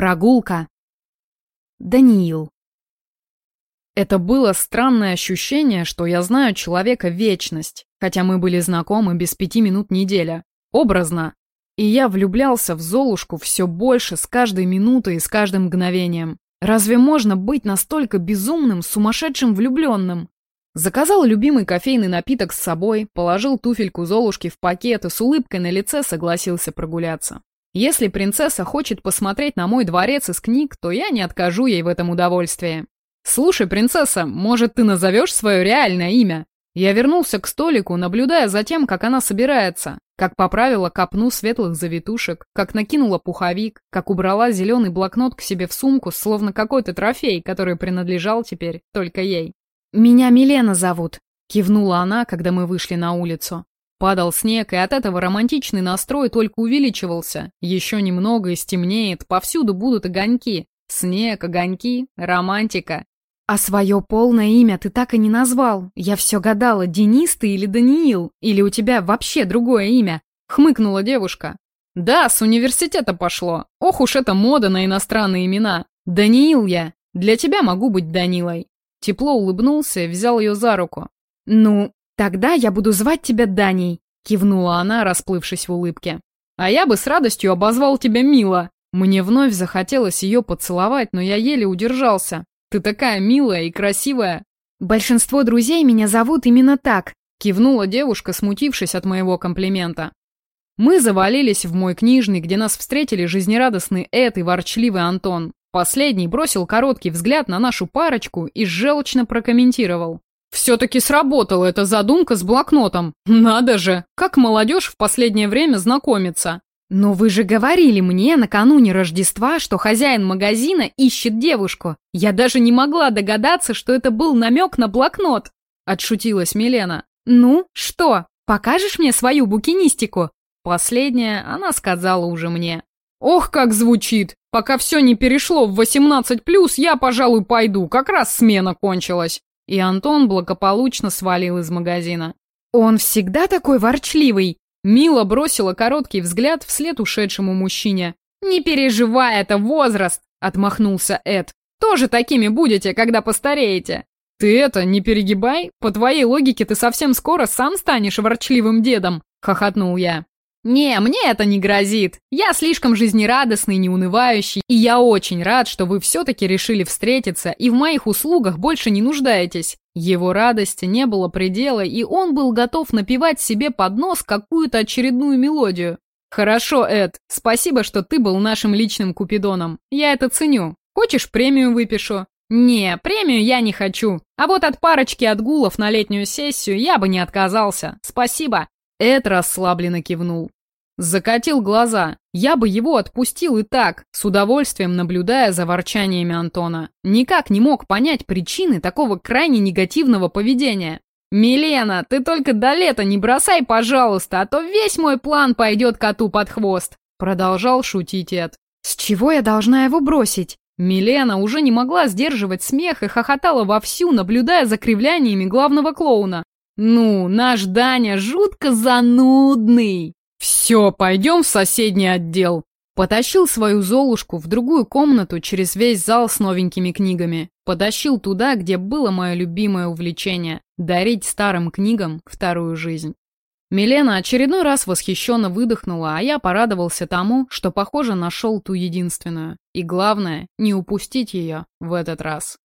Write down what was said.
Прогулка. Даниил. Это было странное ощущение, что я знаю человека вечность, хотя мы были знакомы без пяти минут неделя. Образно. И я влюблялся в Золушку все больше с каждой минутой и с каждым мгновением. Разве можно быть настолько безумным, сумасшедшим влюбленным? Заказал любимый кофейный напиток с собой, положил туфельку Золушки в пакет и с улыбкой на лице согласился прогуляться. Если принцесса хочет посмотреть на мой дворец из книг, то я не откажу ей в этом удовольствии. «Слушай, принцесса, может, ты назовешь свое реальное имя?» Я вернулся к столику, наблюдая за тем, как она собирается, как поправила копну светлых завитушек, как накинула пуховик, как убрала зеленый блокнот к себе в сумку, словно какой-то трофей, который принадлежал теперь только ей. «Меня Милена зовут», — кивнула она, когда мы вышли на улицу. Падал снег, и от этого романтичный настрой только увеличивался. Еще немного и стемнеет, повсюду будут огоньки. Снег, огоньки, романтика. А свое полное имя ты так и не назвал. Я все гадала, Денис ты или Даниил, или у тебя вообще другое имя. Хмыкнула девушка. Да, с университета пошло. Ох уж эта мода на иностранные имена. Даниил я. Для тебя могу быть Данилой. Тепло улыбнулся взял ее за руку. Ну, «Тогда я буду звать тебя Даней», — кивнула она, расплывшись в улыбке. «А я бы с радостью обозвал тебя Мила». Мне вновь захотелось ее поцеловать, но я еле удержался. «Ты такая милая и красивая». «Большинство друзей меня зовут именно так», — кивнула девушка, смутившись от моего комплимента. Мы завалились в мой книжный, где нас встретили жизнерадостный Эд и ворчливый Антон. Последний бросил короткий взгляд на нашу парочку и желчно прокомментировал. Все-таки сработала эта задумка с блокнотом. Надо же, как молодежь в последнее время знакомится. Но вы же говорили мне накануне Рождества, что хозяин магазина ищет девушку. Я даже не могла догадаться, что это был намек на блокнот. Отшутилась Милена. Ну, что, покажешь мне свою букинистику? Последнее она сказала уже мне. Ох, как звучит! Пока все не перешло в 18+, я, пожалуй, пойду, как раз смена кончилась и Антон благополучно свалил из магазина. «Он всегда такой ворчливый!» Мила бросила короткий взгляд вслед ушедшему мужчине. «Не переживай, это возраст!» — отмахнулся Эд. «Тоже такими будете, когда постареете!» «Ты это, не перегибай! По твоей логике ты совсем скоро сам станешь ворчливым дедом!» — хохотнул я. «Не, мне это не грозит. Я слишком жизнерадостный, неунывающий, и я очень рад, что вы все-таки решили встретиться и в моих услугах больше не нуждаетесь». Его радости не было предела, и он был готов напевать себе под нос какую-то очередную мелодию. «Хорошо, Эд, спасибо, что ты был нашим личным купидоном. Я это ценю. Хочешь, премию выпишу?» «Не, премию я не хочу. А вот от парочки отгулов на летнюю сессию я бы не отказался. Спасибо. Эд расслабленно кивнул. Закатил глаза. Я бы его отпустил и так, с удовольствием наблюдая за ворчаниями Антона. Никак не мог понять причины такого крайне негативного поведения. «Милена, ты только до лета не бросай, пожалуйста, а то весь мой план пойдет коту под хвост!» Продолжал шутить Эд. «С чего я должна его бросить?» Милена уже не могла сдерживать смех и хохотала вовсю, наблюдая за кривляниями главного клоуна. Ну, наш Даня жутко занудный. Все, пойдем в соседний отдел. Потащил свою Золушку в другую комнату через весь зал с новенькими книгами. Потащил туда, где было мое любимое увлечение – дарить старым книгам вторую жизнь. Милена очередной раз восхищенно выдохнула, а я порадовался тому, что, похоже, нашел ту единственную. И главное, не упустить ее в этот раз.